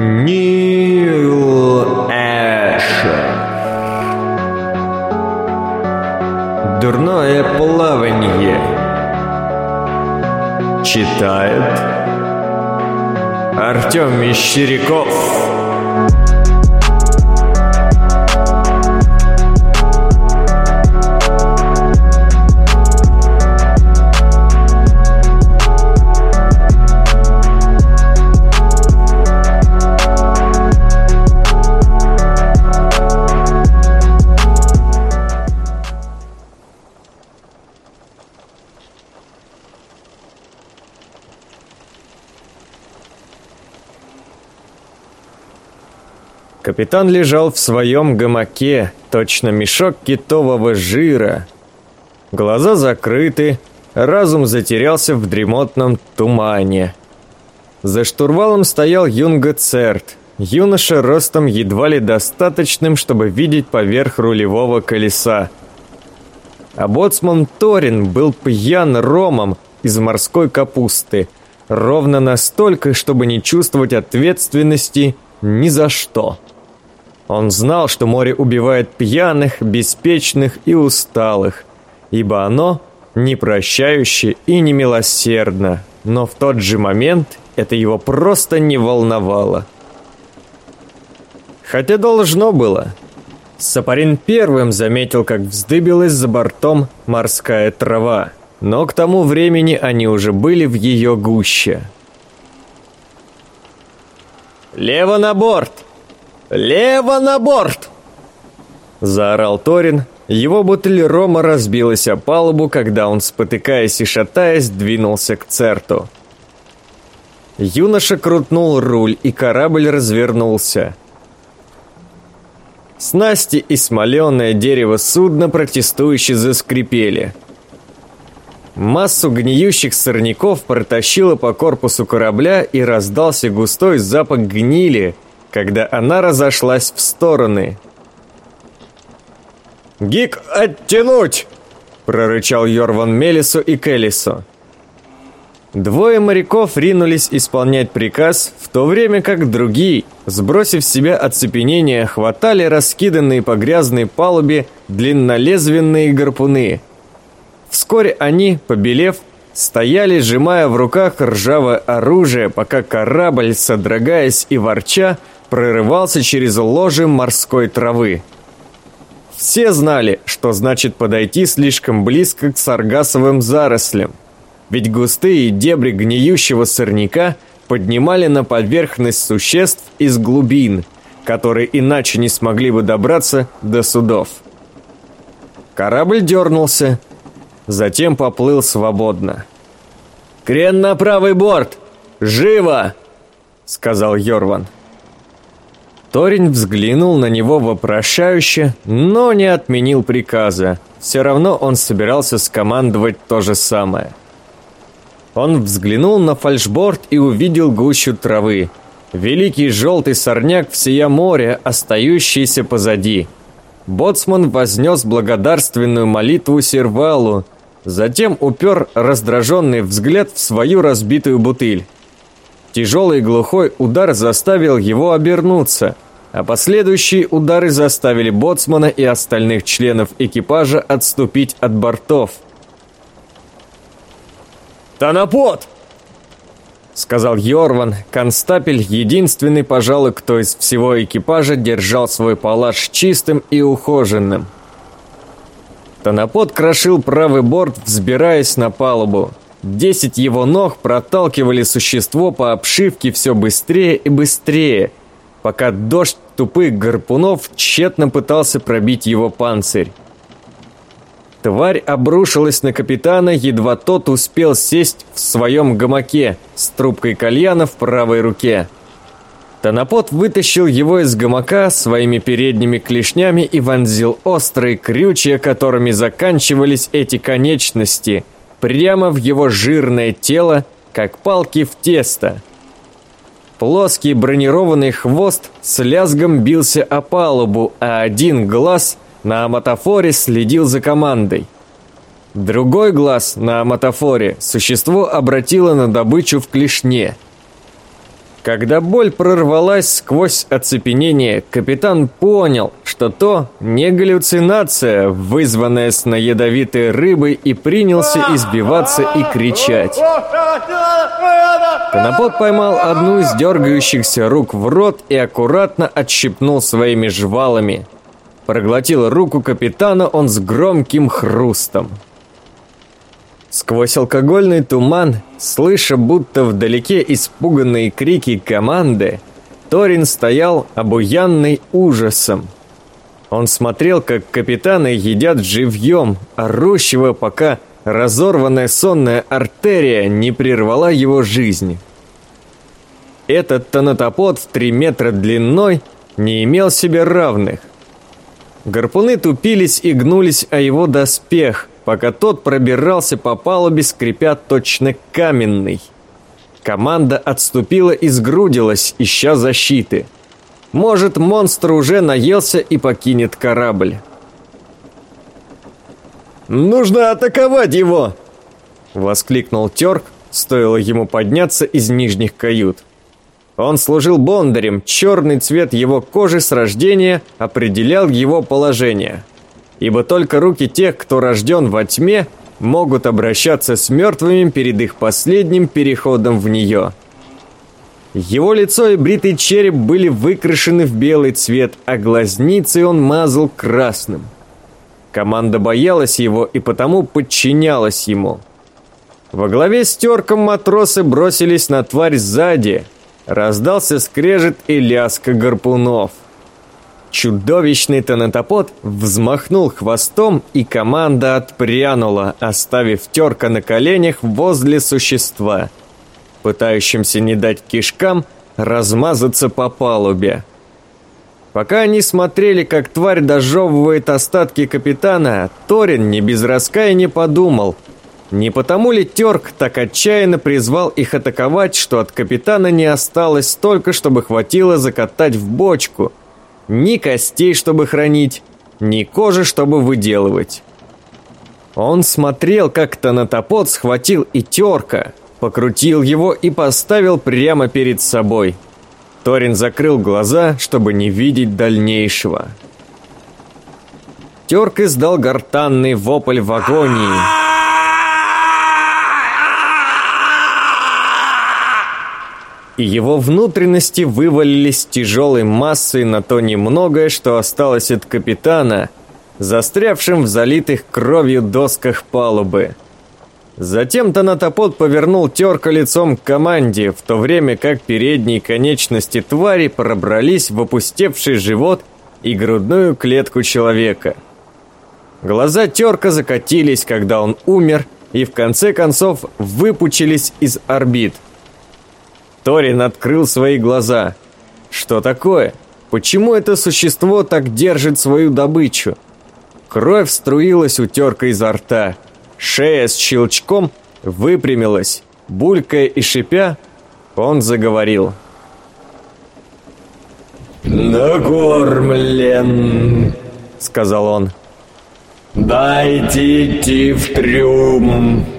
Нил Эшер. Дурное плаванье. Читает Артем Мещеряков. Капитан лежал в своем гамаке, точно мешок китового жира. Глаза закрыты, разум затерялся в дремотном тумане. За штурвалом стоял Юнга Церт, юноша ростом едва ли достаточным, чтобы видеть поверх рулевого колеса. А боцман Торин был пьян ромом из морской капусты, ровно настолько, чтобы не чувствовать ответственности ни за что. Он знал, что море убивает пьяных, беспечных и усталых, ибо оно непрощающе и немилосердно, но в тот же момент это его просто не волновало. Хотя должно было. Сапарин первым заметил, как вздыбилась за бортом морская трава, но к тому времени они уже были в ее гуще. «Лево на борт!» «Лево на борт!» Заорал Торин. Его бутыль рома разбилась о палубу, когда он, спотыкаясь и шатаясь, двинулся к церту. Юноша крутнул руль, и корабль развернулся. Снасти и смоленое дерево судна протестующе заскрипели. Массу гниющих сорняков протащило по корпусу корабля и раздался густой запах гнили – когда она разошлась в стороны. «Гик, оттянуть!» – прорычал Йорван Мелису и Келлису. Двое моряков ринулись исполнять приказ, в то время как другие, сбросив себя оцепенение, хватали раскиданные по грязной палубе длиннолезвенные гарпуны. Вскоре они, побелев, стояли, сжимая в руках ржавое оружие, пока корабль, содрогаясь и ворча, прорывался через ложе морской травы. Все знали, что значит подойти слишком близко к саргасовым зарослям, ведь густые дебри гниющего сорняка поднимали на поверхность существ из глубин, которые иначе не смогли бы добраться до судов. Корабль дернулся, затем поплыл свободно. «Крен на правый борт! Живо!» — сказал Йорван. Торин взглянул на него вопрошающе, но не отменил приказа. Все равно он собирался скомандовать то же самое. Он взглянул на фальшборд и увидел гущу травы. Великий желтый сорняк всея моря, остающийся позади. Боцман вознес благодарственную молитву Сервалу, затем упер раздраженный взгляд в свою разбитую бутыль. Тяжелый глухой удар заставил его обернуться, а последующие удары заставили боцмана и остальных членов экипажа отступить от бортов. «Танапот!» сказал Йорван, констапель, единственный, пожалуй, кто из всего экипажа держал свой палаш чистым и ухоженным. Танапот крошил правый борт, взбираясь на палубу. Десять его ног проталкивали существо по обшивке все быстрее и быстрее, пока дождь тупых гарпунов тщетно пытался пробить его панцирь. Тварь обрушилась на капитана, едва тот успел сесть в своем гамаке с трубкой кальяна в правой руке. Танапот вытащил его из гамака своими передними клешнями и вонзил острые крючья, которыми заканчивались эти конечности – прямо в его жирное тело, как палки в тесто. Плоский бронированный хвост с лязгом бился о палубу, а один глаз на аматофоре следил за командой. Другой глаз на аматофоре существо обратило на добычу в клешне. Когда боль прорвалась сквозь оцепенение, капитан понял, что то не галлюцинация, вызванная с ядовитой рыбой, и принялся избиваться и кричать. Конопот поймал одну из дергающихся рук в рот и аккуратно отщипнул своими жвалами. Проглотил руку капитана он с громким хрустом. Сквозь алкогольный туман, слыша будто вдалеке испуганные крики команды, Торин стоял обуянный ужасом. Он смотрел, как капитаны едят живьем, орущего, пока разорванная сонная артерия не прервала его жизнь. Этот тонатопод в три метра длиной не имел себе равных. Гарпуны тупились и гнулись о его доспех – пока тот пробирался по палубе, скрипя точно каменный. Команда отступила и сгрудилась, ища защиты. Может, монстр уже наелся и покинет корабль. «Нужно атаковать его!» Воскликнул Терк, стоило ему подняться из нижних кают. Он служил бондарем, черный цвет его кожи с рождения определял его положение – ибо только руки тех, кто рожден во тьме, могут обращаться с мертвыми перед их последним переходом в нее. Его лицо и бритый череп были выкрашены в белый цвет, а глазницы он мазал красным. Команда боялась его и потому подчинялась ему. Во главе с терком матросы бросились на тварь сзади. Раздался скрежет и лязг гарпунов – Чудовищный тонатопод взмахнул хвостом, и команда отпрянула, оставив терка на коленях возле существа, пытающимся не дать кишкам размазаться по палубе. Пока они смотрели, как тварь дожевывает остатки капитана, Торин не без раскаяния подумал, не потому ли Терк так отчаянно призвал их атаковать, что от капитана не осталось столько, чтобы хватило закатать в бочку – ни костей, чтобы хранить, ни кожи, чтобы выделывать. Он смотрел, как тонатопод схватил и терка, покрутил его и поставил прямо перед собой. Торин закрыл глаза, чтобы не видеть дальнейшего. Терк издал гортанный вопль в агонии. И его внутренности вывалились тяжелой массой на то немногое, что осталось от капитана, застрявшим в залитых кровью досках палубы. Затем Танатопод повернул терка лицом к команде, в то время как передние конечности твари пробрались в опустевший живот и грудную клетку человека. Глаза терка закатились, когда он умер, и в конце концов выпучились из орбит – Торин открыл свои глаза. Что такое? Почему это существо так держит свою добычу? Кровь струилась у терка изо рта. Шея с щелчком выпрямилась. Булькая и шипя, он заговорил. «Накормлен», — сказал он. «Дайте идти в трюм».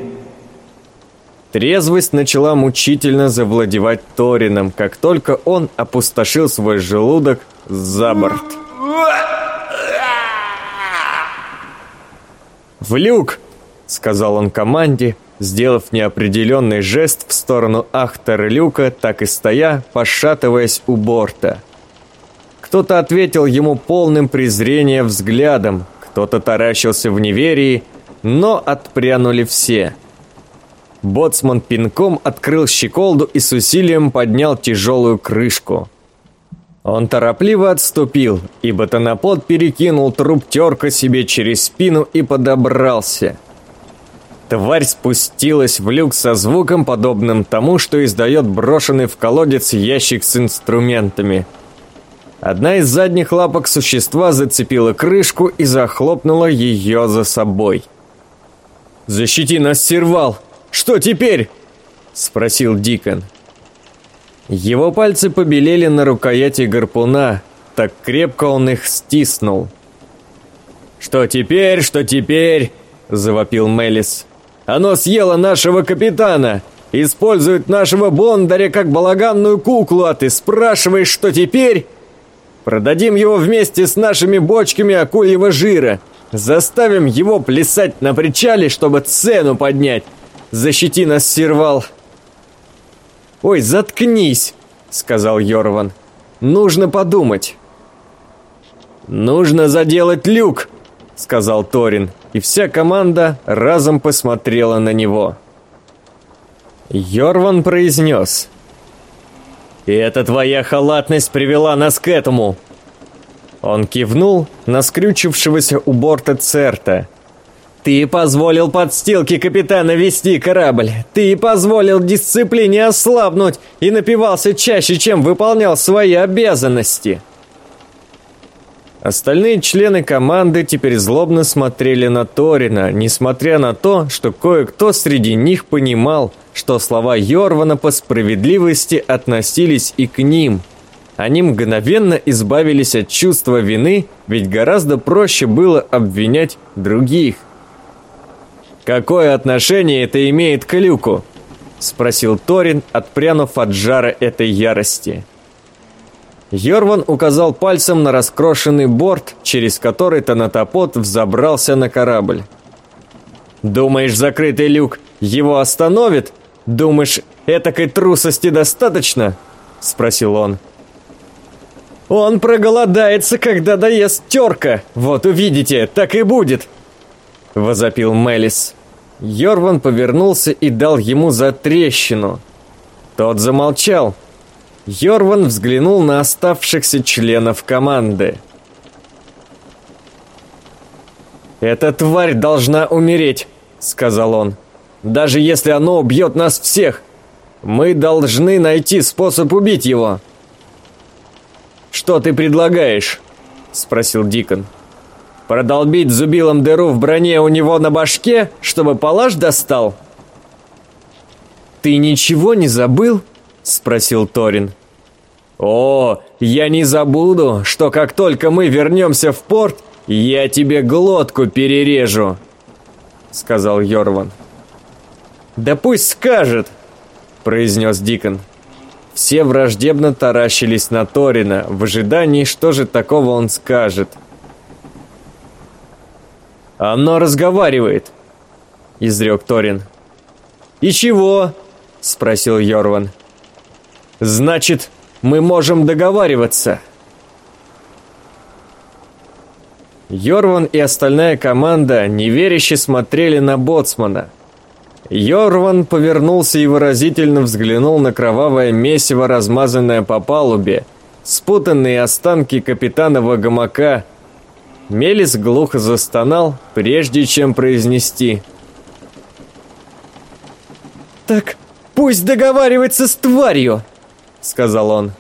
Трезвость начала мучительно завладевать Торином, как только он опустошил свой желудок за борт. «В люк!» — сказал он команде, сделав неопределенный жест в сторону Ахтера люка, так и стоя, пошатываясь у борта. Кто-то ответил ему полным презрения взглядом, кто-то таращился в неверии, но отпрянули все — Боцман пинком открыл щеколду и с усилием поднял тяжелую крышку. Он торопливо отступил, и ботанопод перекинул труп терка себе через спину и подобрался. Тварь спустилась в люк со звуком, подобным тому, что издает брошенный в колодец ящик с инструментами. Одна из задних лапок существа зацепила крышку и захлопнула ее за собой. «Защити нас, сервал!» Что теперь?» — спросил Дикон. Его пальцы побелели на рукояти гарпуна, так крепко он их стиснул. «Что теперь, что теперь?» — завопил Мелис. «Оно съело нашего капитана! Используют нашего Бондаря как балаганную куклу, а ты спрашиваешь, что теперь? Продадим его вместе с нашими бочками акульего жира. Заставим его плясать на причале, чтобы цену поднять. Защити нас, сервал. Ой, заткнись, сказал Йорван. Нужно подумать. Нужно заделать люк, сказал Торин, и вся команда разом посмотрела на него. Йорван произнес. «И это твоя халатность привела нас к этому!» Он кивнул на скрючившегося у борта Церта. «Ты позволил подстилке капитана вести корабль! Ты позволил дисциплине ослабнуть и напивался чаще, чем выполнял свои обязанности!» Остальные члены команды теперь злобно смотрели на Торина, несмотря на то, что кое-кто среди них понимал, что слова Йорвана по справедливости относились и к ним. Они мгновенно избавились от чувства вины, ведь гораздо проще было обвинять других. «Какое отношение это имеет к Люку?» – спросил Торин, отпрянув от жара этой ярости. Йорван указал пальцем на раскрошенный борт, через который Танатопот взобрался на корабль. «Думаешь, закрытый люк его остановит? Думаешь, этакой трусости достаточно?» – спросил он. «Он проголодается, когда доест терка. Вот увидите, так и будет!» – возопил Мелис. Йорван повернулся и дал ему за трещину. Тот замолчал – Йорван взглянул на оставшихся членов команды. «Эта тварь должна умереть», — сказал он. «Даже если оно убьет нас всех, мы должны найти способ убить его». «Что ты предлагаешь?» — спросил Дикон. «Продолбить зубилом дыру в броне у него на башке, чтобы палаш достал?» «Ты ничего не забыл?» — спросил Торин. «О, я не забуду, что как только мы вернемся в порт, я тебе глотку перережу», — сказал Йорван. «Да пусть скажет», — произнес Дикон. Все враждебно таращились на Торина в ожидании, что же такого он скажет. «Оно разговаривает», — изрек Торин. «И чего?» — спросил Йорван. «Значит, мы можем договариваться. Йорван и остальная команда неверяще смотрели на боцмана. Йорван повернулся и выразительно взглянул на кровавое месиво, размазанное по палубе, спутанные останки капитанова гамака. Мелис глухо застонал, прежде чем произнести «Так пусть договаривается с тварью!» — сказал он.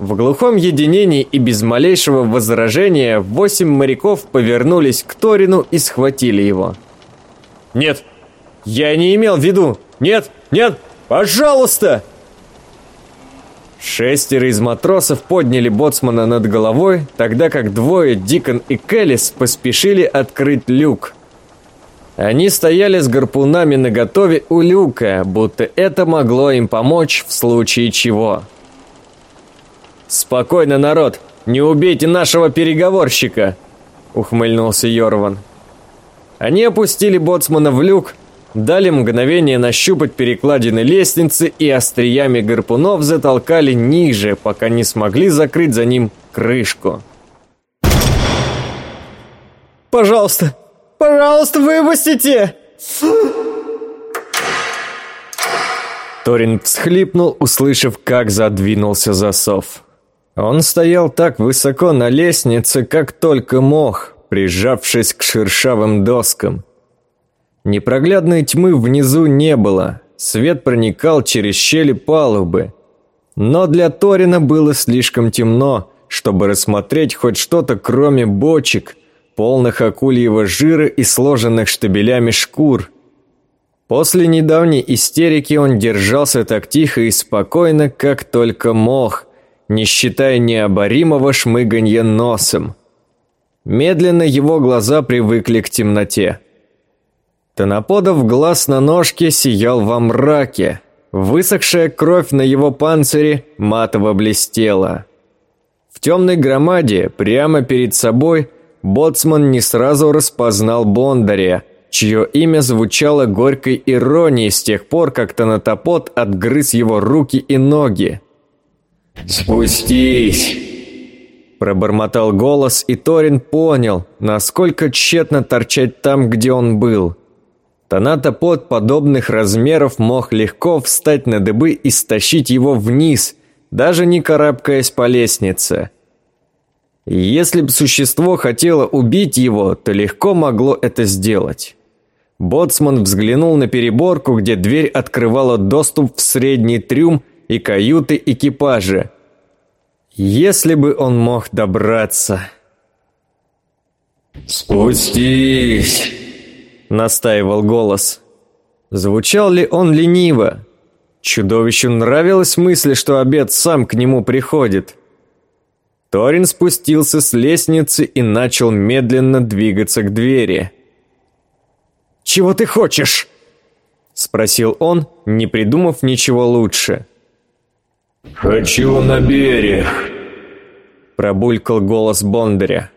В глухом единении и без малейшего возражения восемь моряков повернулись к Торину и схватили его. «Нет, я не имел в виду! Нет, нет, пожалуйста!» Шестеро из матросов подняли боцмана над головой, тогда как двое, Дикон и Келлис, поспешили открыть люк. Они стояли с гарпунами наготове у люка, будто это могло им помочь в случае чего. «Спокойно, народ! Не убейте нашего переговорщика!» — ухмыльнулся Йорван. Они опустили боцмана в люк, дали мгновение нащупать перекладины лестницы и остриями гарпунов затолкали ниже, пока не смогли закрыть за ним крышку. «Пожалуйста, Пожалуйста, выпустите!» Торин всхлипнул, услышав, как задвинулся засов. Он стоял так высоко на лестнице, как только мог, прижавшись к шершавым доскам. Непроглядной тьмы внизу не было, свет проникал через щели палубы. Но для Торина было слишком темно, чтобы рассмотреть хоть что-то кроме бочек – полных акульего жира и сложенных штабелями шкур. После недавней истерики он держался так тихо и спокойно, как только мог, не считая необоримого шмыганья носом. Медленно его глаза привыкли к темноте. Тоноподов глаз на ножке сиял во мраке. Высохшая кровь на его панцире матово блестела. В темной громаде, прямо перед собой, боцман не сразу распознал Бондаря, чье имя звучало горькой иронией с тех пор, как Тонотопод отгрыз его руки и ноги. «Спустись!» Пробормотал голос, и Торин понял, насколько тщетно торчать там, где он был. Тонатопод подобных размеров мог легко встать на дыбы и стащить его вниз, даже не карабкаясь по лестнице. Если бы существо хотело убить его, то легко могло это сделать. Боцман взглянул на переборку, где дверь открывала доступ в средний трюм и каюты экипажа. Если бы он мог добраться. «Спустись!» – настаивал голос. Звучал ли он лениво? Чудовищу нравилась мысль, что обед сам к нему приходит. Торин спустился с лестницы и начал медленно двигаться к двери. «Чего ты хочешь?» – спросил он, не придумав ничего лучше. «Хочу на берег», – пробулькал голос Бондаря.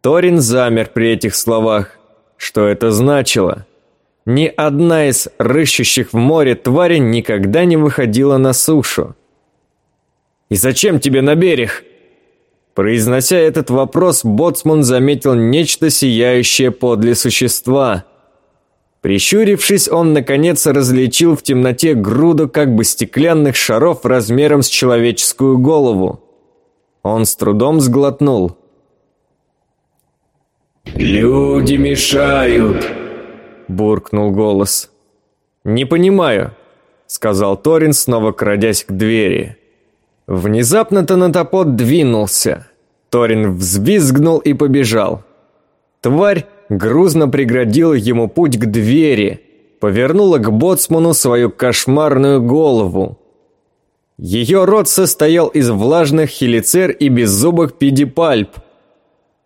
Торин замер при этих словах. Что это значило? Ни одна из рыщущих в море тварей никогда не выходила на сушу. «И зачем тебе на берег?» Произнося этот вопрос, Боцман заметил нечто сияющее подле существа. Прищурившись, он наконец различил в темноте груду как бы стеклянных шаров размером с человеческую голову. Он с трудом сглотнул. «Люди мешают!» – буркнул голос. «Не понимаю», – сказал Торин, снова крадясь к двери. Внезапно Танатопод двинулся. Торин взвизгнул и побежал. Тварь грузно преградила ему путь к двери, повернула к боцману свою кошмарную голову. Ее рот состоял из влажных хелицер и беззубых педипальп.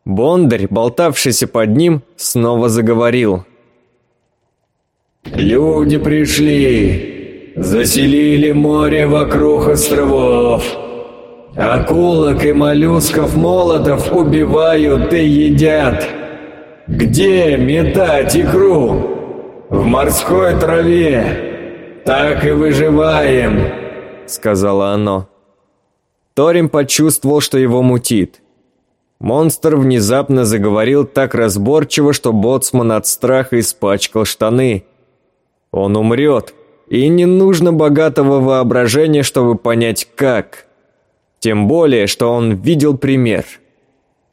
Бондарь, болтавшийся под ним, снова заговорил. «Люди пришли!» Заселили море вокруг островов. Акулок и моллюсков молотов убивают и едят. Где метать икру? В морской траве. Так и выживаем, сказала оно. Торим почувствовал, что его мутит. Монстр внезапно заговорил так разборчиво, что боцман от страха испачкал штаны. Он умрет, и не нужно богатого воображения, чтобы понять как. Тем более, что он видел пример.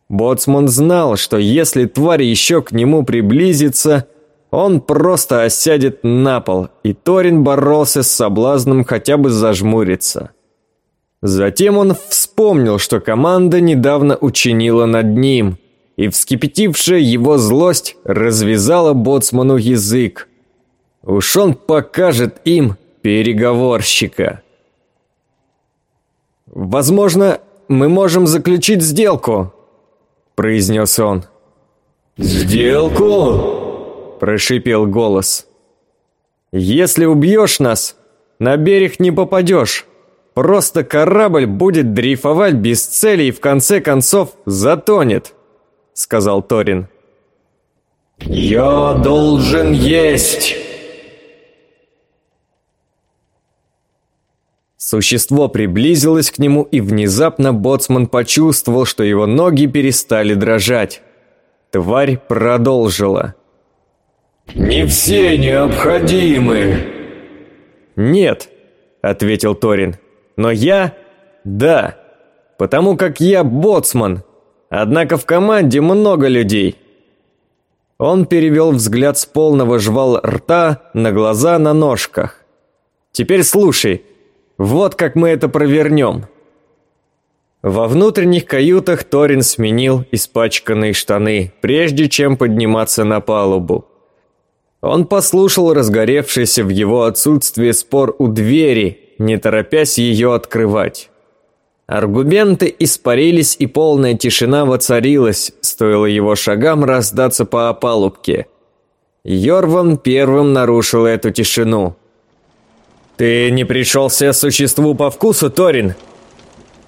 Боцман знал, что если тварь еще к нему приблизится, он просто осядет на пол, и Торин боролся с соблазном хотя бы зажмуриться. Затем он вспомнил, что команда недавно учинила над ним, и вскипятившая его злость развязала боцману язык. Уж он покажет им переговорщика. «Возможно, мы можем заключить сделку», – произнес он. «Сделку?» – прошипел голос. «Если убьешь нас, на берег не попадешь. Просто корабль будет дрейфовать без цели и в конце концов затонет», – сказал Торин. «Я должен есть!» Существо приблизилось к нему, и внезапно боцман почувствовал, что его ноги перестали дрожать. Тварь продолжила. «Не все необходимы!» «Нет», — ответил Торин. «Но я... да, потому как я боцман. Однако в команде много людей». Он перевел взгляд с полного жвал рта на глаза на ножках. «Теперь слушай, вот как мы это провернем. Во внутренних каютах Торин сменил испачканные штаны, прежде чем подниматься на палубу. Он послушал разгоревшийся в его отсутствие спор у двери, не торопясь ее открывать. Аргументы испарились, и полная тишина воцарилась, стоило его шагам раздаться по опалубке. Йорван первым нарушил эту тишину. «Ты не пришелся существу по вкусу, Торин?»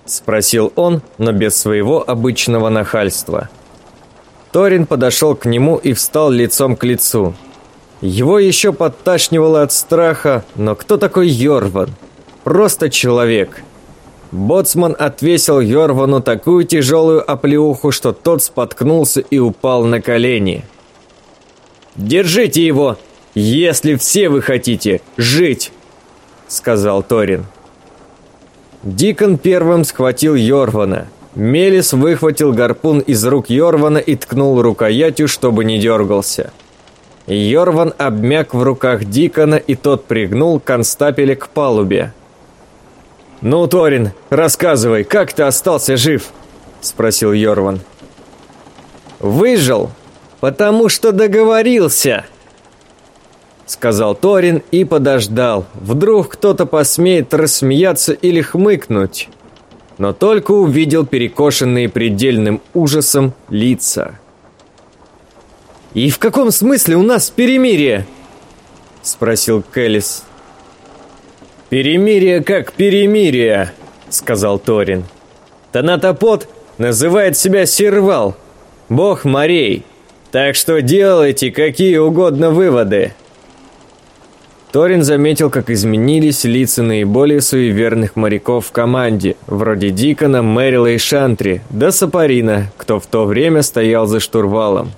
Спросил он, но без своего обычного нахальства. Торин подошел к нему и встал лицом к лицу. Его еще подташнивало от страха, но кто такой Йорван? Просто человек. Боцман отвесил Йорвану такую тяжелую оплеуху, что тот споткнулся и упал на колени. «Держите его, если все вы хотите жить!» Сказал Торин. Дикон первым схватил Йорвана. Мелис выхватил гарпун из рук Йорвана и ткнул рукоятью, чтобы не дергался. Йорван обмяк в руках Дикона, и тот пригнул констапеля к палубе. «Ну, Торин, рассказывай, как ты остался жив?» – спросил Йорван. «Выжил, потому что договорился!» Сказал Торин и подождал. Вдруг кто-то посмеет рассмеяться или хмыкнуть. Но только увидел перекошенные предельным ужасом лица. «И в каком смысле у нас перемирие?» Спросил Келлис. «Перемирие как перемирие», сказал Торин. «Танатопот называет себя Сервал, бог морей, так что делайте какие угодно выводы». Торин заметил, как изменились лица наиболее суеверных моряков в команде, вроде Дикона, Мэрила и Шантри, да Сапарина, кто в то время стоял за штурвалом.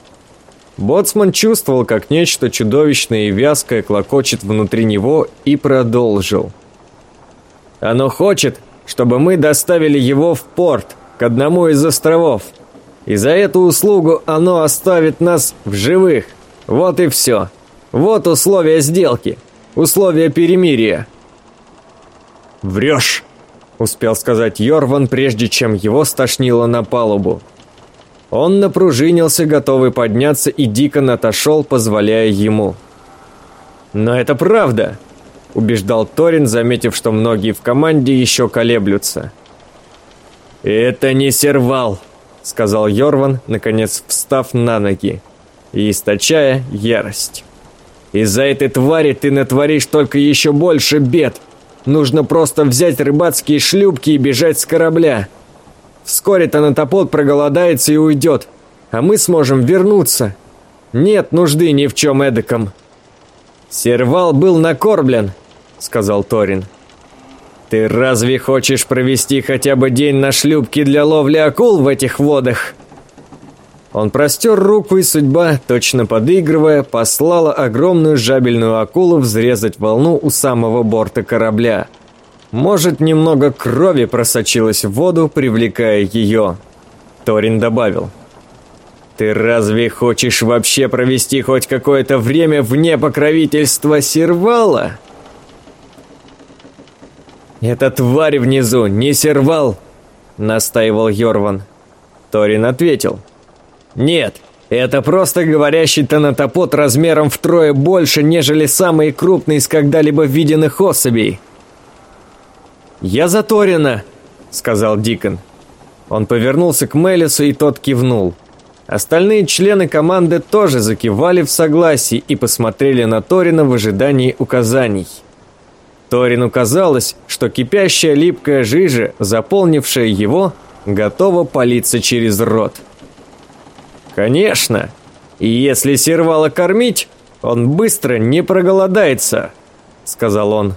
Боцман чувствовал, как нечто чудовищное и вязкое клокочет внутри него и продолжил. «Оно хочет, чтобы мы доставили его в порт, к одному из островов. И за эту услугу оно оставит нас в живых. Вот и все. Вот условия сделки. Условия перемирия». «Врешь!» — успел сказать Йорван, прежде чем его стошнило на палубу. Он напружинился, готовый подняться, и Дикон отошел, позволяя ему. «Но это правда!» – убеждал Торин, заметив, что многие в команде еще колеблются. «Это не сервал!» – сказал Йорван, наконец встав на ноги и источая ярость. «Из-за этой твари ты натворишь только еще больше бед. Нужно просто взять рыбацкие шлюпки и бежать с корабля. Вскоре Танатопод проголодается и уйдет, а мы сможем вернуться. Нет нужды ни в чем эдаком. Сервал был накормлен, сказал Торин. Ты разве хочешь провести хотя бы день на шлюпке для ловли акул в этих водах? Он простер руку, и судьба, точно подыгрывая, послала огромную жабельную акулу взрезать волну у самого борта корабля – может, немного крови просочилось в воду, привлекая ее. Торин добавил. «Ты разве хочешь вообще провести хоть какое-то время вне покровительства Сервала?» «Это тварь внизу, не Сервал!» Настаивал Йорван. Торин ответил. «Нет, это просто говорящий тонатопод размером втрое больше, нежели самый крупный из когда-либо виденных особей. «Я за Торина!» — сказал Дикон. Он повернулся к Мелису, и тот кивнул. Остальные члены команды тоже закивали в согласии и посмотрели на Торина в ожидании указаний. Торину казалось, что кипящая липкая жижа, заполнившая его, готова палиться через рот. «Конечно! И если сервала кормить, он быстро не проголодается», — сказал он.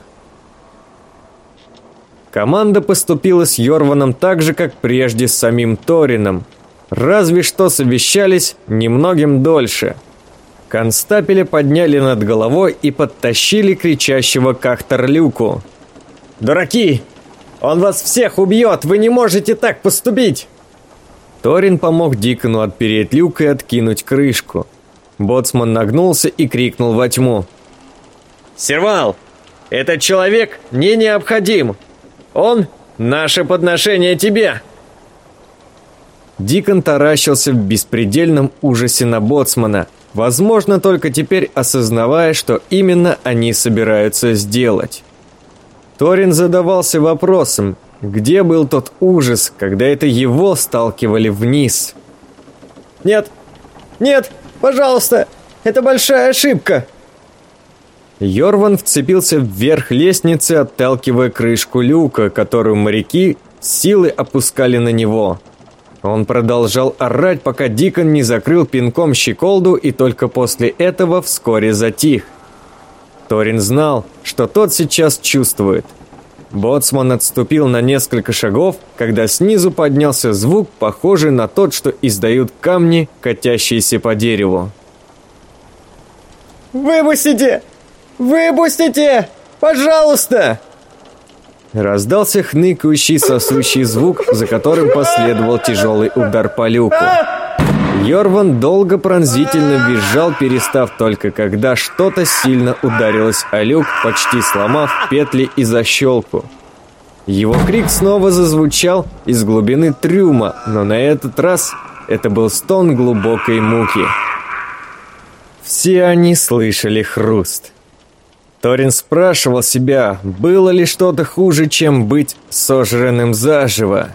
Команда поступила с Йорваном так же, как прежде с самим Торином. Разве что совещались немногим дольше. Констапеля подняли над головой и подтащили кричащего к Ахтарлюку. «Дураки! Он вас всех убьет! Вы не можете так поступить!» Торин помог Дикону отпереть люк и откинуть крышку. Боцман нагнулся и крикнул во тьму. «Сервал! Этот человек не необходим! Он — наше подношение тебе!» Дикон таращился в беспредельном ужасе на боцмана, возможно, только теперь осознавая, что именно они собираются сделать. Торин задавался вопросом, где был тот ужас, когда это его сталкивали вниз? «Нет! Нет! Пожалуйста! Это большая ошибка!» Йорван вцепился вверх лестницы, отталкивая крышку люка, которую моряки силы опускали на него. Он продолжал орать, пока Дикон не закрыл пинком щеколду и только после этого вскоре затих. Торин знал, что тот сейчас чувствует. Боцман отступил на несколько шагов, когда снизу поднялся звук, похожий на тот, что издают камни, катящиеся по дереву. «Выпустите! Выпустите! Пожалуйста!» Раздался хныкающий сосущий звук, за которым последовал тяжелый удар по люку. Йорван долго пронзительно визжал, перестав только когда что-то сильно ударилось о люк, почти сломав петли и защелку. Его крик снова зазвучал из глубины трюма, но на этот раз это был стон глубокой муки. Все они слышали хруст. Торин спрашивал себя, было ли что-то хуже, чем быть сожранным заживо.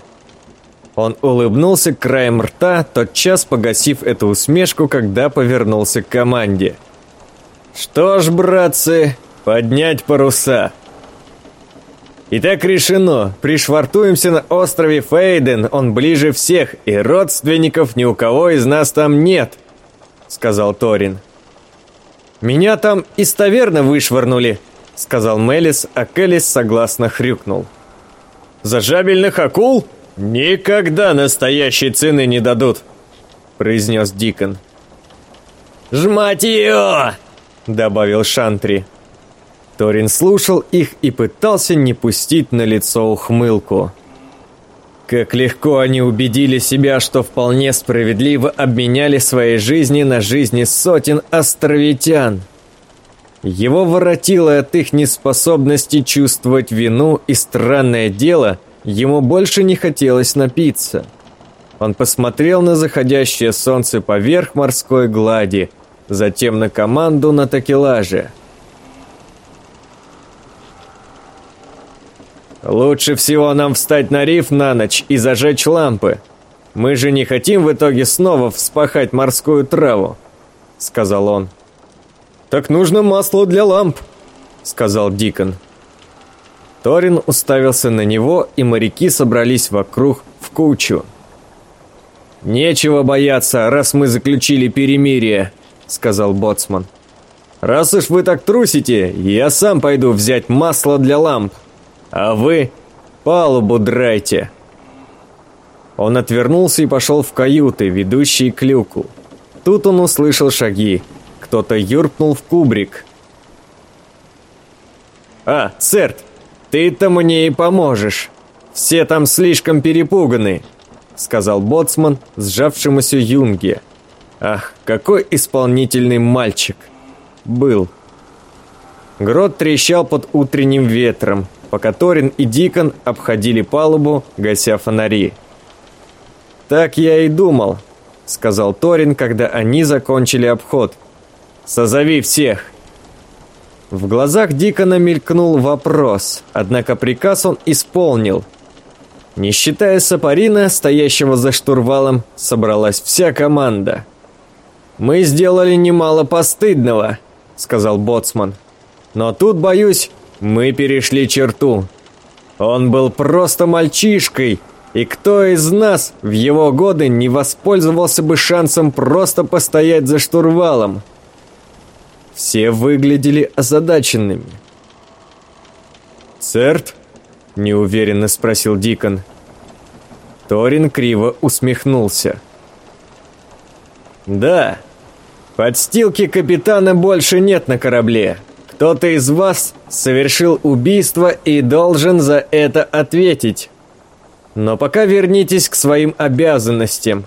Он улыбнулся краем рта, тотчас погасив эту усмешку, когда повернулся к команде. «Что ж, братцы, поднять паруса!» «Итак решено, пришвартуемся на острове Фейден, он ближе всех, и родственников ни у кого из нас там нет», — сказал Торин. «Меня там из таверны вышвырнули», — сказал Мелис, а Келлис согласно хрюкнул. «За жабельных акул никогда настоящей цены не дадут», — произнес Дикон. «Жмать ее!» — добавил Шантри. Торин слушал их и пытался не пустить на лицо ухмылку. Как легко они убедили себя, что вполне справедливо обменяли свои жизни на жизни сотен островитян. Его воротило от их неспособности чувствовать вину, и странное дело, ему больше не хотелось напиться. Он посмотрел на заходящее солнце поверх морской глади, затем на команду на такелаже – Лучше всего нам встать на риф на ночь и зажечь лампы. Мы же не хотим в итоге снова вспахать морскую траву, сказал он. Так нужно масло для ламп, сказал Дикон. Торин уставился на него, и моряки собрались вокруг в кучу. «Нечего бояться, раз мы заключили перемирие», — сказал Боцман. «Раз уж вы так трусите, я сам пойду взять масло для ламп». А вы палубу драйте. Он отвернулся и пошел в каюты, ведущие к люку. Тут он услышал шаги. Кто-то юркнул в кубрик. «А, Церт, ты-то мне и поможешь. Все там слишком перепуганы», — сказал боцман, сжавшемуся юнге. «Ах, какой исполнительный мальчик!» «Был». Грот трещал под утренним ветром, пока Торин и Дикон обходили палубу, гася фонари. «Так я и думал», — сказал Торин, когда они закончили обход. «Созови всех!» В глазах Дикона мелькнул вопрос, однако приказ он исполнил. Не считая Сапарина, стоящего за штурвалом, собралась вся команда. «Мы сделали немало постыдного», — сказал Боцман. «Но тут, боюсь, мы перешли черту. Он был просто мальчишкой, и кто из нас в его годы не воспользовался бы шансом просто постоять за штурвалом? Все выглядели озадаченными. «Церт?» – неуверенно спросил Дикон. Торин криво усмехнулся. «Да, подстилки капитана больше нет на корабле. Кто-то из вас совершил убийство и должен за это ответить. Но пока вернитесь к своим обязанностям.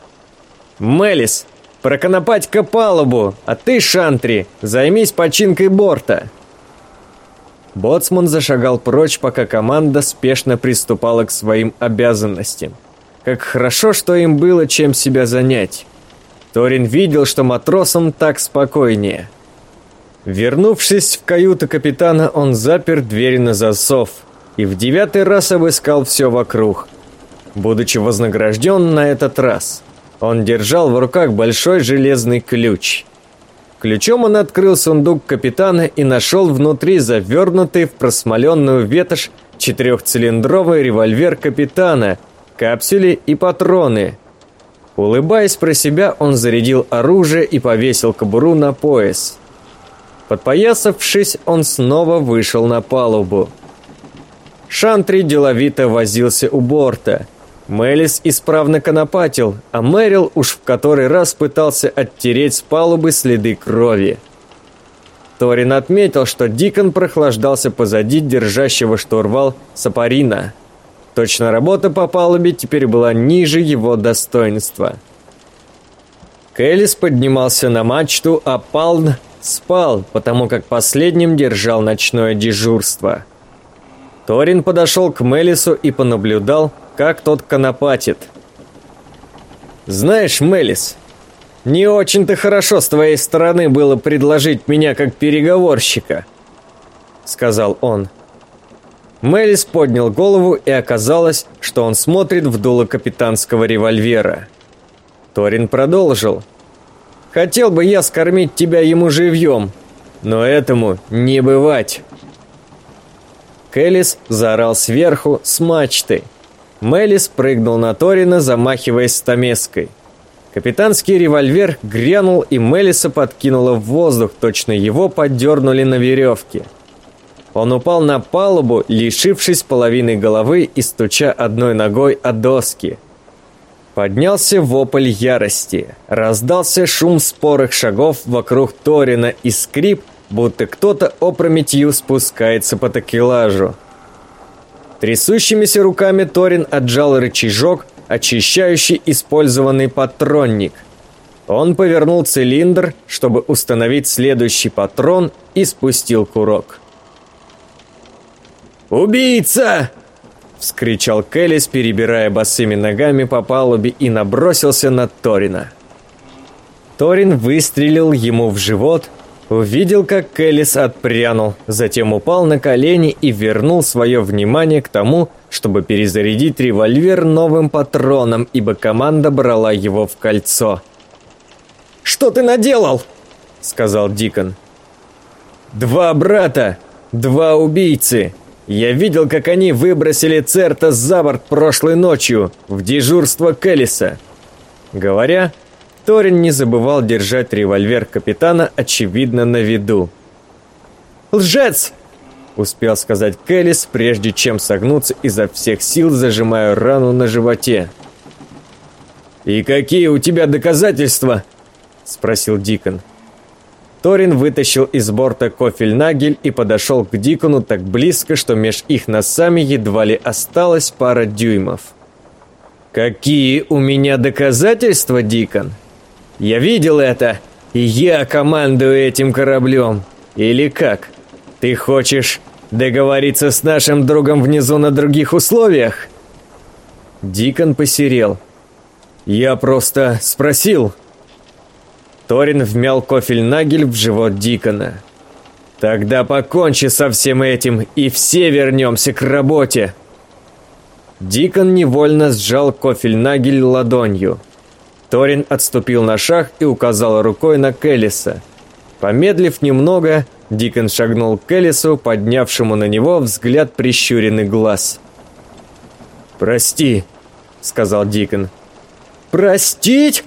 Мелис, проконопать-ка палубу, а ты, Шантри, займись починкой борта. Боцман зашагал прочь, пока команда спешно приступала к своим обязанностям. Как хорошо, что им было чем себя занять. Торин видел, что матросам так спокойнее – Вернувшись в каюту капитана, он запер дверь на засов и в девятый раз обыскал все вокруг. Будучи вознагражден на этот раз, он держал в руках большой железный ключ. Ключом он открыл сундук капитана и нашел внутри завернутый в просмоленную ветошь четырехцилиндровый револьвер капитана, капсюли и патроны. Улыбаясь про себя, он зарядил оружие и повесил кобуру на пояс. Подпоясавшись, он снова вышел на палубу. Шантри деловито возился у борта. Мелис исправно конопатил, а Мэрил уж в который раз пытался оттереть с палубы следы крови. Торин отметил, что Дикон прохлаждался позади держащего штурвал Сапарина. Точно работа по палубе теперь была ниже его достоинства. Келлис поднимался на мачту, а Палн спал, потому как последним держал ночное дежурство. Торин подошел к Мелису и понаблюдал, как тот конопатит. «Знаешь, Мелис, не очень-то хорошо с твоей стороны было предложить меня как переговорщика», — сказал он. Мелис поднял голову, и оказалось, что он смотрит в дуло капитанского револьвера. Торин продолжил. «Хотел бы я скормить тебя ему живьем, но этому не бывать». Келлис заорал сверху с мачты. Мелис прыгнул на Торина, замахиваясь стамеской. Капитанский револьвер грянул, и Мелиса подкинуло в воздух, точно его поддернули на веревке. Он упал на палубу, лишившись половины головы и стуча одной ногой о доски. Поднялся вопль ярости. Раздался шум спорых шагов вокруг Торина и скрип, будто кто-то опрометью спускается по такелажу. Трясущимися руками Торин отжал рычажок, очищающий использованный патронник. Он повернул цилиндр, чтобы установить следующий патрон и спустил курок. «Убийца!» — вскричал Келлис, перебирая босыми ногами по палубе и набросился на Торина. Торин выстрелил ему в живот, Увидел, как Келлис отпрянул, затем упал на колени и вернул свое внимание к тому, чтобы перезарядить револьвер новым патроном, ибо команда брала его в кольцо. «Что ты наделал?» — сказал Дикон. «Два брата, два убийцы. Я видел, как они выбросили Церта за борт прошлой ночью в дежурство Келлиса». Говоря, Торин не забывал держать револьвер капитана, очевидно, на виду. «Лжец!» — успел сказать Келлис, прежде чем согнуться изо всех сил, зажимая рану на животе. «И какие у тебя доказательства?» — спросил Дикон. Торин вытащил из борта кофель-нагель и подошел к Дикону так близко, что меж их носами едва ли осталось пара дюймов. «Какие у меня доказательства, Дикон?» Я видел это, я командую этим кораблем. Или как? Ты хочешь договориться с нашим другом внизу на других условиях?» Дикон посерел. «Я просто спросил». Торин вмял кофель-нагель в живот Дикона. «Тогда покончи со всем этим, и все вернемся к работе!» Дикон невольно сжал кофель-нагель ладонью. Торин отступил на шаг и указал рукой на Келлиса. Помедлив немного, Дикон шагнул к Келлису, поднявшему на него взгляд прищуренный глаз. «Прости», — сказал Дикон. «Простить?»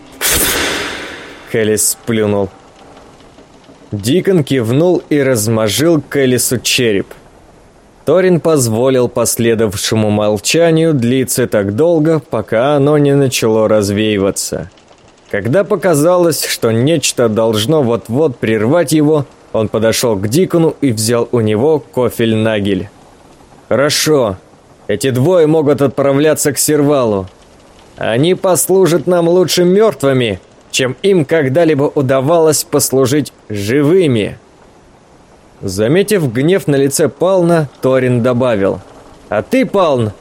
Келлис сплюнул. Дикон кивнул и размажил Келлису череп. Торин позволил последовавшему молчанию длиться так долго, пока оно не начало развеиваться. Когда показалось, что нечто должно вот-вот прервать его, он подошел к Дикону и взял у него кофель-нагель. «Хорошо. Эти двое могут отправляться к Сервалу. Они послужат нам лучше мертвыми, чем им когда-либо удавалось послужить живыми». Заметив гнев на лице Пална, Торин добавил. «А ты, Палн,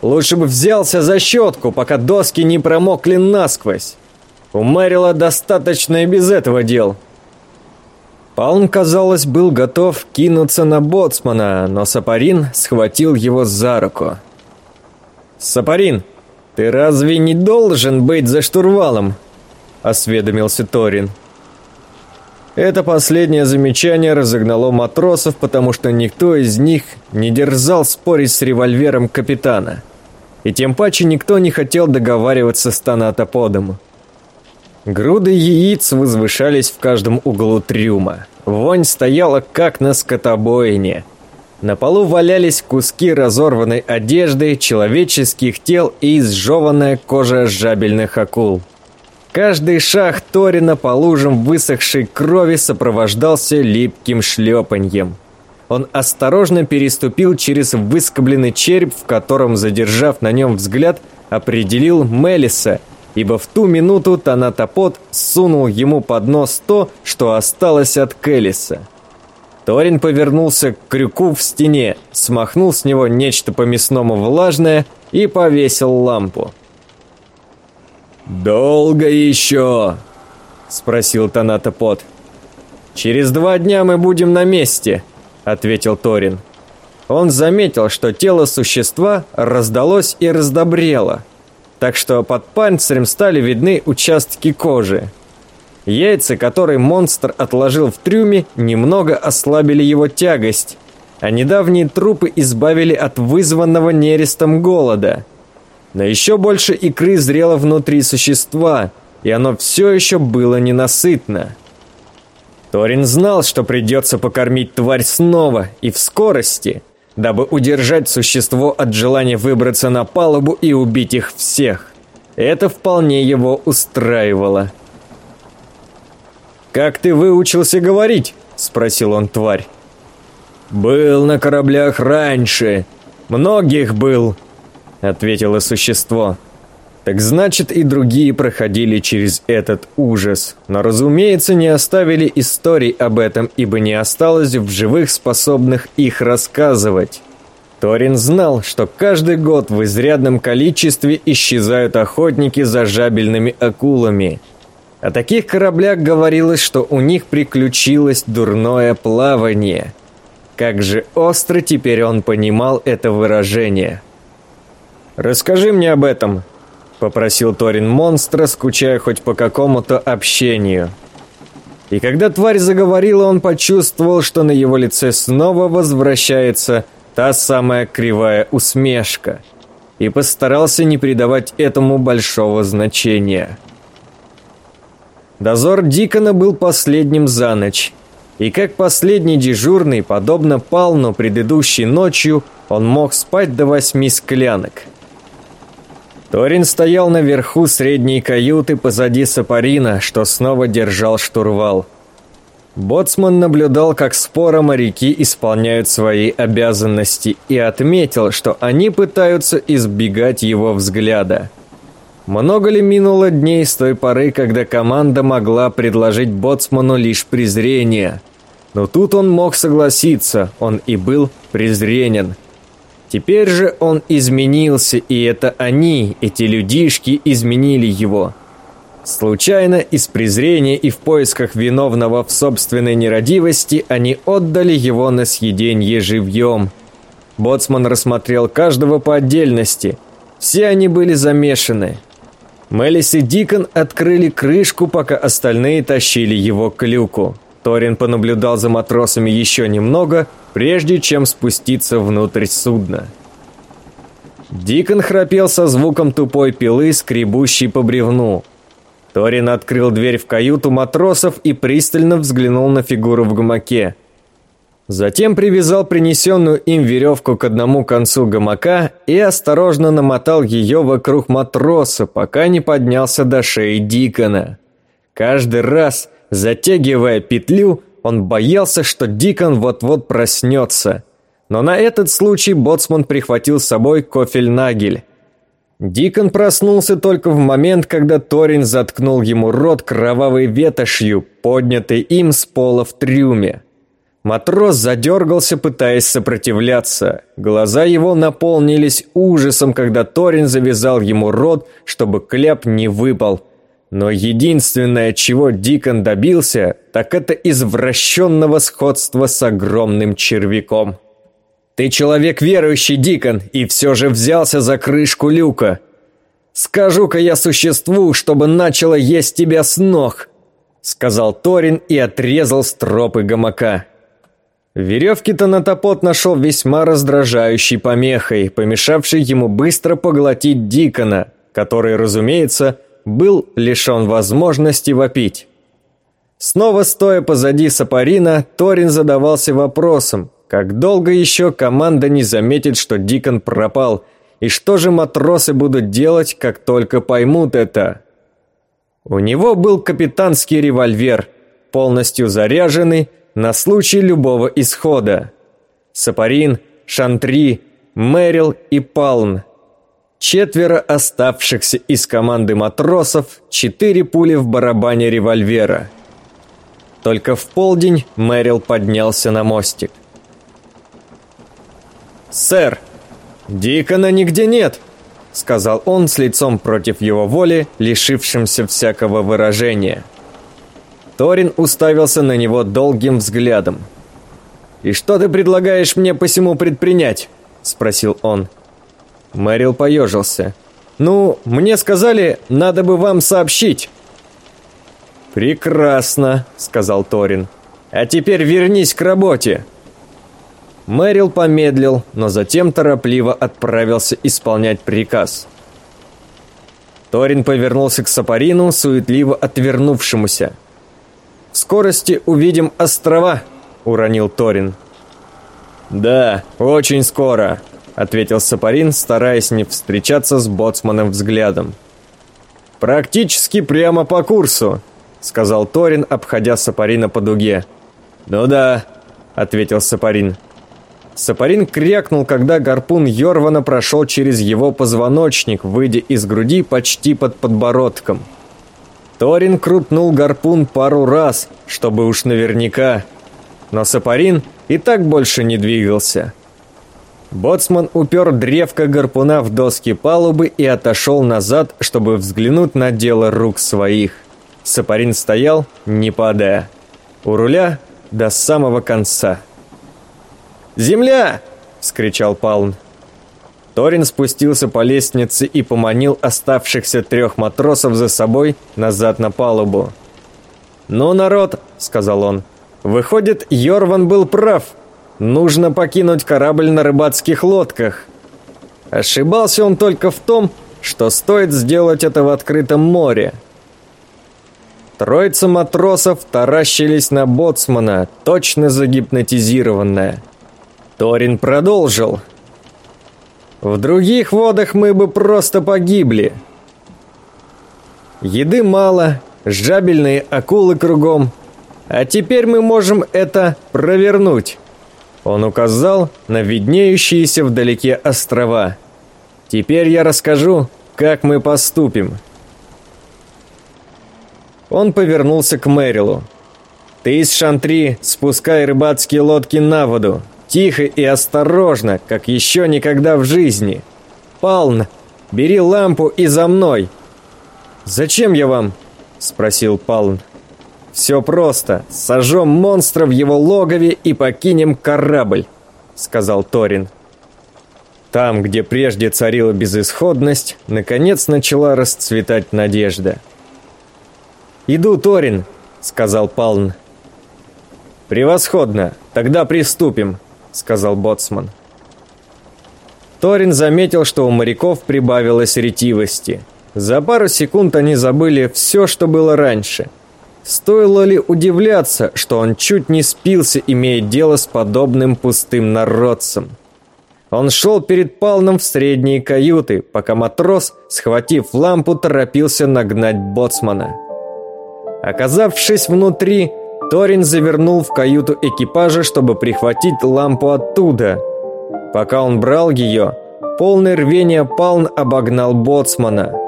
лучше бы взялся за щетку, пока доски не промокли насквозь. У Мэрила достаточно и без этого дел». Палн, казалось, был готов кинуться на боцмана, но Сапарин схватил его за руку. «Сапарин, ты разве не должен быть за штурвалом?» – осведомился Торин. Это последнее замечание разогнало матросов, потому что никто из них не дерзал спорить с револьвером капитана. И тем паче никто не хотел договариваться с Танатоподом. Груды яиц возвышались в каждом углу трюма. Вонь стояла как на скотобойне. На полу валялись куски разорванной одежды, человеческих тел и изжеванная кожа жабельных акул. Каждый шаг Торина по лужам высохшей крови сопровождался липким шлепаньем. Он осторожно переступил через выскобленный череп, в котором, задержав на нем взгляд, определил Мелиса, ибо в ту минуту Танатопот сунул ему под нос то, что осталось от Келлиса. Торин повернулся к крюку в стене, смахнул с него нечто по-мясному влажное и повесил лампу. «Долго еще?» — спросил Таната. «Через два дня мы будем на месте», — ответил Торин. Он заметил, что тело существа раздалось и раздобрело, так что под панцирем стали видны участки кожи. Яйца, которые монстр отложил в трюме, немного ослабили его тягость, а недавние трупы избавили от вызванного нерестом голода — но еще больше икры зрело внутри существа, и оно все еще было ненасытно. Торин знал, что придется покормить тварь снова и в скорости, дабы удержать существо от желания выбраться на палубу и убить их всех. Это вполне его устраивало. «Как ты выучился говорить?» – спросил он тварь. «Был на кораблях раньше. Многих был», ответило существо. Так значит, и другие проходили через этот ужас, но, разумеется, не оставили историй об этом, ибо не осталось в живых способных их рассказывать. Торин знал, что каждый год в изрядном количестве исчезают охотники за жабельными акулами. О таких кораблях говорилось, что у них приключилось дурное плавание. Как же остро теперь он понимал это выражение – «Расскажи мне об этом», — попросил Торин монстра, скучая хоть по какому-то общению. И когда тварь заговорила, он почувствовал, что на его лице снова возвращается та самая кривая усмешка, и постарался не придавать этому большого значения. Дозор Дикона был последним за ночь, и как последний дежурный, подобно Палну предыдущей ночью, он мог спать до восьми склянок – Торин стоял наверху средней каюты позади Сапарина, что снова держал штурвал. Боцман наблюдал, как споро моряки исполняют свои обязанности и отметил, что они пытаются избегать его взгляда. Много ли минуло дней с той поры, когда команда могла предложить Боцману лишь презрение? Но тут он мог согласиться, он и был презренен. Теперь же он изменился, и это они, эти людишки, изменили его. Случайно, из презрения и в поисках виновного в собственной нерадивости, они отдали его на съеденье живьем. Боцман рассмотрел каждого по отдельности. Все они были замешаны. Мелис и Дикон открыли крышку, пока остальные тащили его к люку. Торин понаблюдал за матросами еще немного, прежде чем спуститься внутрь судна. Дикон храпел со звуком тупой пилы, скребущей по бревну. Торин открыл дверь в каюту матросов и пристально взглянул на фигуру в гамаке. Затем привязал принесенную им веревку к одному концу гамака и осторожно намотал ее вокруг матроса, пока не поднялся до шеи Дикона. Каждый раз, затягивая петлю, он боялся, что Дикон вот-вот проснется. Но на этот случай боцман прихватил с собой кофельнагель. Дикон проснулся только в момент, когда Торин заткнул ему рот кровавой ветошью, поднятой им с пола в трюме. Матрос задергался, пытаясь сопротивляться. Глаза его наполнились ужасом, когда Торин завязал ему рот, чтобы кляп не выпал – но единственное, чего Дикон добился, так это извращенного сходства с огромным червяком. «Ты человек верующий, Дикон, и все же взялся за крышку люка. Скажу-ка я существу, чтобы начало есть тебя с ног!» сказал Торин и отрезал стропы гамака. Веревки-то Натопот нашел весьма раздражающей помехой, помешавшей ему быстро поглотить Дикона, который, разумеется, был лишен возможности вопить. Снова стоя позади Сапарина, Торин задавался вопросом, как долго еще команда не заметит, что Дикон пропал, и что же матросы будут делать, как только поймут это? У него был капитанский револьвер, полностью заряженный, на случай любого исхода. Сапарин, Шантри, Мэрил и Палн. Четверо оставшихся из команды матросов, четыре пули в барабане револьвера. Только в полдень Мэрил поднялся на мостик. «Сэр, Дикона нигде нет!» Сказал он с лицом против его воли, лишившимся всякого выражения. Торин уставился на него долгим взглядом. «И что ты предлагаешь мне посему предпринять?» – спросил он. Мэрил поежился. «Ну, мне сказали, надо бы вам сообщить». «Прекрасно», – сказал Торин. «А теперь вернись к работе». Мэрил помедлил, но затем торопливо отправился исполнять приказ. Торин повернулся к Сапарину, суетливо отвернувшемуся. В скорости увидим острова», — уронил Торин. «Да, очень скоро», — ответил Сапарин, стараясь не встречаться с боцманом взглядом. «Практически прямо по курсу», — сказал Торин, обходя Сапарина по дуге. «Ну да», — ответил Сапарин. Сапарин крякнул, когда гарпун Йорвана прошел через его позвоночник, выйдя из груди почти под подбородком. Торин крутнул гарпун пару раз, чтобы уж наверняка. Но Сапарин и так больше не двигался. Боцман упер древко гарпуна в доски палубы и отошел назад, чтобы взглянуть на дело рук своих. Сапарин стоял, не падая. У руля до самого конца. «Земля!» — вскричал Палн. Торин спустился по лестнице и поманил оставшихся трех матросов за собой назад на палубу. «Ну, народ», — сказал он, — «выходит, Йорван был прав. Нужно покинуть корабль на рыбацких лодках». Ошибался он только в том, что стоит сделать это в открытом море. Троица матросов таращились на боцмана, точно загипнотизированная. Торин продолжил — в других водах мы бы просто погибли. Еды мало, жабельные акулы кругом. А теперь мы можем это провернуть. Он указал на виднеющиеся вдалеке острова. Теперь я расскажу, как мы поступим. Он повернулся к Мэрилу. Ты из Шантри спускай рыбацкие лодки на воду. Тихо и осторожно, как еще никогда в жизни. Палн, бери лампу и за мной. Зачем я вам? Спросил Палн. Все просто. Сожжем монстра в его логове и покинем корабль, сказал Торин. Там, где прежде царила безысходность, наконец начала расцветать надежда. «Иду, Торин», — сказал Палн. «Превосходно. Тогда приступим», сказал боцман. Торин заметил, что у моряков прибавилось ретивости. За пару секунд они забыли все, что было раньше. Стоило ли удивляться, что он чуть не спился, имея дело с подобным пустым народцем? Он шел перед Палном в средние каюты, пока матрос, схватив лампу, торопился нагнать боцмана. Оказавшись внутри, Торин завернул в каюту экипажа, чтобы прихватить лампу оттуда. Пока он брал ее, полный рвения Палн обогнал боцмана.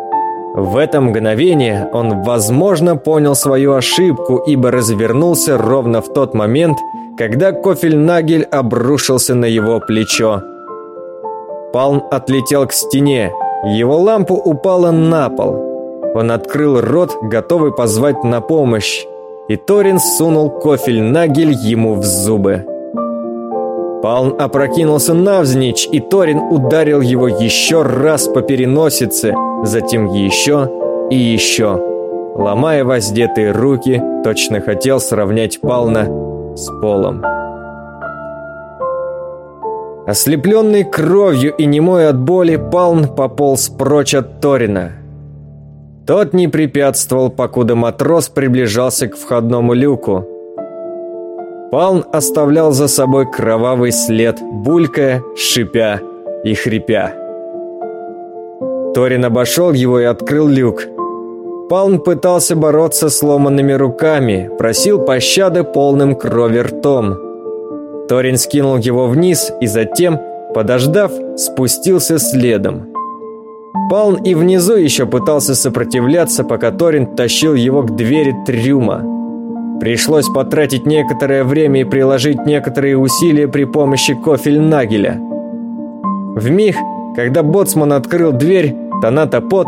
В это мгновение он, возможно, понял свою ошибку, ибо развернулся ровно в тот момент, когда Кофель-Нагель обрушился на его плечо. Палм отлетел к стене, его лампа упала на пол. Он открыл рот, готовый позвать на помощь и Торин сунул кофель нагель ему в зубы. Палн опрокинулся навзничь, и Торин ударил его еще раз по переносице, затем еще и еще. ломая воздетые руки, точно хотел сравнять Пална с полом. Ослепленный кровью и немой от боли, Палн пополз прочь от Торина. Тот не препятствовал, покуда матрос приближался к входному люку. Палн оставлял за собой кровавый след, булькая, шипя и хрипя. Торин обошел его и открыл люк. Палм пытался бороться сломанными руками, просил пощады полным крови ртом. Торин скинул его вниз и затем, подождав, спустился следом. Палн и внизу еще пытался сопротивляться, пока Торин тащил его к двери трюма. Пришлось потратить некоторое время и приложить некоторые усилия при помощи кофель-нагеля. В миг, когда боцман открыл дверь, Таната Пот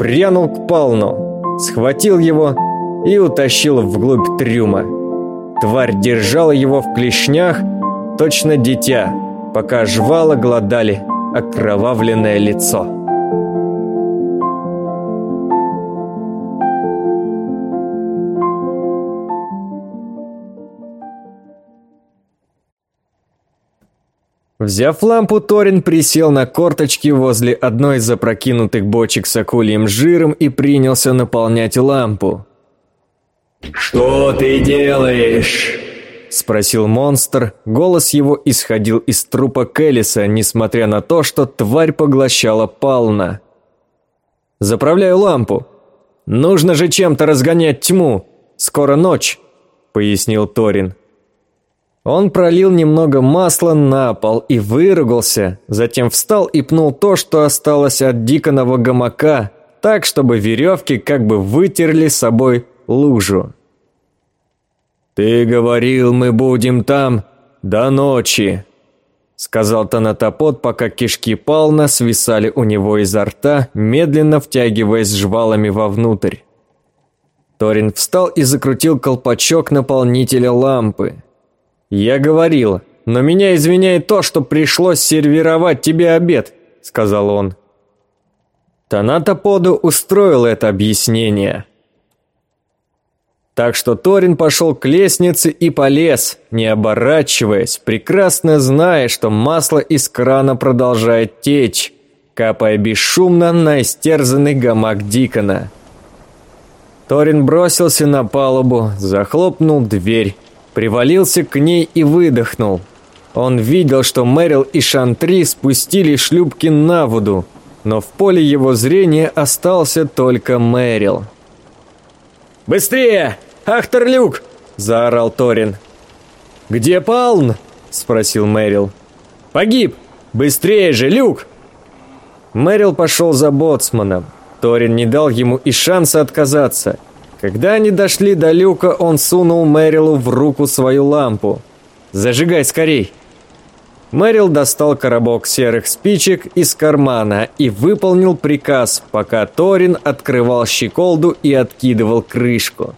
прянул к Палну, схватил его и утащил вглубь трюма. Тварь держала его в клешнях, точно дитя, пока жвала гладали окровавленное лицо. Взяв лампу, Торин присел на корточки возле одной из запрокинутых бочек с акульим жиром и принялся наполнять лампу. «Что ты делаешь?» Спросил монстр, голос его исходил из трупа Келлиса, несмотря на то, что тварь поглощала Пална. «Заправляю лампу. Нужно же чем-то разгонять тьму. Скоро ночь», — пояснил Торин. Он пролил немного масла на пол и выругался, затем встал и пнул то, что осталось от Диконого гамака, так, чтобы веревки как бы вытерли собой лужу. «Ты говорил, мы будем там до ночи», — сказал Танатопот, пока кишки Пална свисали у него изо рта, медленно втягиваясь жвалами вовнутрь. Торин встал и закрутил колпачок наполнителя лампы. «Я говорил, но меня извиняет то, что пришлось сервировать тебе обед», — сказал он. Таната Поду устроил это объяснение. Так что Торин пошел к лестнице и полез, не оборачиваясь, прекрасно зная, что масло из крана продолжает течь, капая бесшумно на истерзанный гамак Дикона. Торин бросился на палубу, захлопнул дверь привалился к ней и выдохнул. Он видел, что Мэрил и Шантри спустили шлюпки на воду, но в поле его зрения остался только Мэрил. «Быстрее! Ахтерлюк!» – заорал Торин. «Где Палн?» – спросил Мэрил. «Погиб! Быстрее же, Люк!» Мэрил пошел за боцманом. Торин не дал ему и шанса отказаться – когда они дошли до люка, он сунул Мэрилу в руку свою лампу. «Зажигай скорей!» Мэрил достал коробок серых спичек из кармана и выполнил приказ, пока Торин открывал щеколду и откидывал крышку.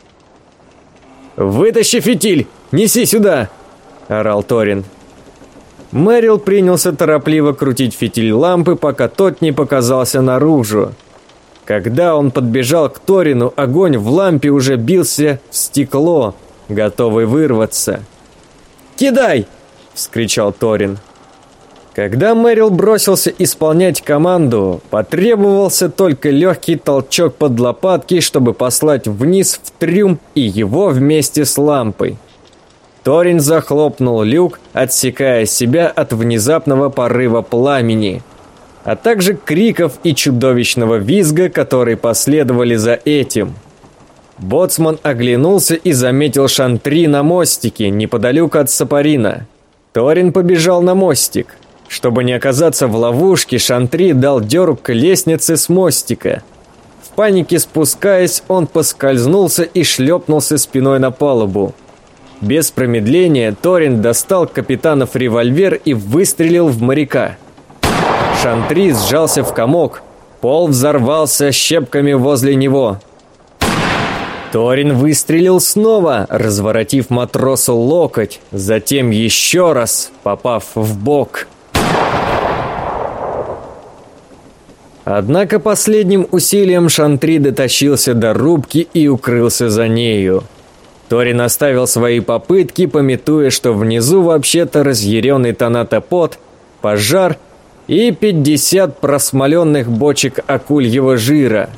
«Вытащи фитиль! Неси сюда!» – орал Торин. Мэрил принялся торопливо крутить фитиль лампы, пока тот не показался наружу. Когда он подбежал к Торину, огонь в лампе уже бился в стекло, готовый вырваться. «Кидай!» – вскричал Торин. Когда Мэрил бросился исполнять команду, потребовался только легкий толчок под лопатки, чтобы послать вниз в трюм и его вместе с лампой. Торин захлопнул люк, отсекая себя от внезапного порыва пламени – а также криков и чудовищного визга, которые последовали за этим. Боцман оглянулся и заметил Шантри на мостике, неподалеку от Сапарина. Торин побежал на мостик. Чтобы не оказаться в ловушке, Шантри дал дёру к лестнице с мостика. В панике спускаясь, он поскользнулся и шлепнулся спиной на палубу. Без промедления Торин достал капитанов револьвер и выстрелил в моряка. Шантри сжался в комок. Пол взорвался щепками возле него. Торин выстрелил снова, разворотив матросу локоть, затем еще раз, попав в бок. Однако последним усилием Шантри дотащился до рубки и укрылся за нею. Торин оставил свои попытки, пометуя, что внизу вообще-то разъяренный тонатопот, пожар и 50 просмоленных бочек акульего жира.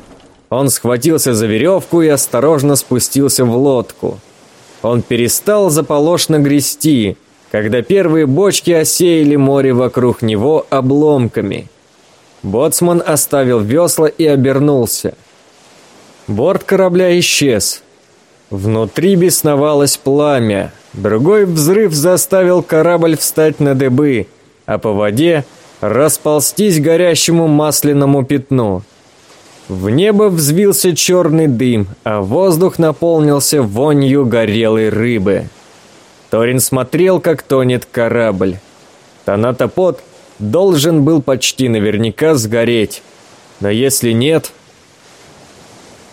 Он схватился за веревку и осторожно спустился в лодку. Он перестал заполошно грести, когда первые бочки осеяли море вокруг него обломками. Боцман оставил весла и обернулся. Борт корабля исчез. Внутри бесновалось пламя. Другой взрыв заставил корабль встать на дыбы, а по воде расползтись горящему масляному пятну. В небо взвился черный дым, а воздух наполнился вонью горелой рыбы. Торин смотрел, как тонет корабль. Танатопод должен был почти наверняка сгореть. Но если нет...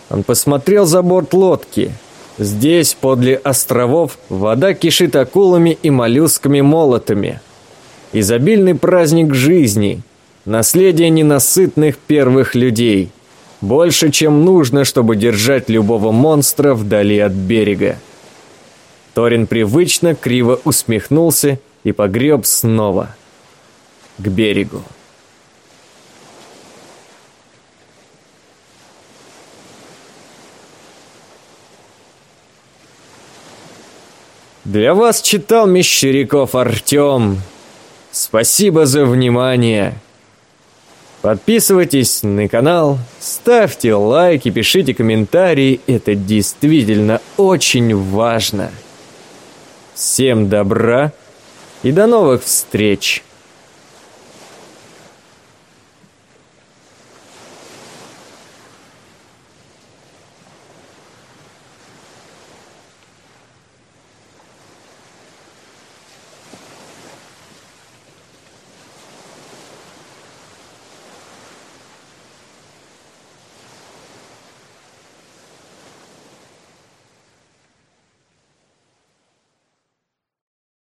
Он посмотрел за борт лодки. Здесь, подле островов, вода кишит акулами и моллюсками-молотами. Изобильный праздник жизни, наследие ненасытных первых людей. Больше, чем нужно, чтобы держать любого монстра вдали от берега. Торин привычно криво усмехнулся и погреб снова. К берегу. Для вас читал Мещеряков Артем. Спасибо за внимание. Подписывайтесь на канал, ставьте лайки, пишите комментарии. Это действительно очень важно. Всем добра и до новых встреч!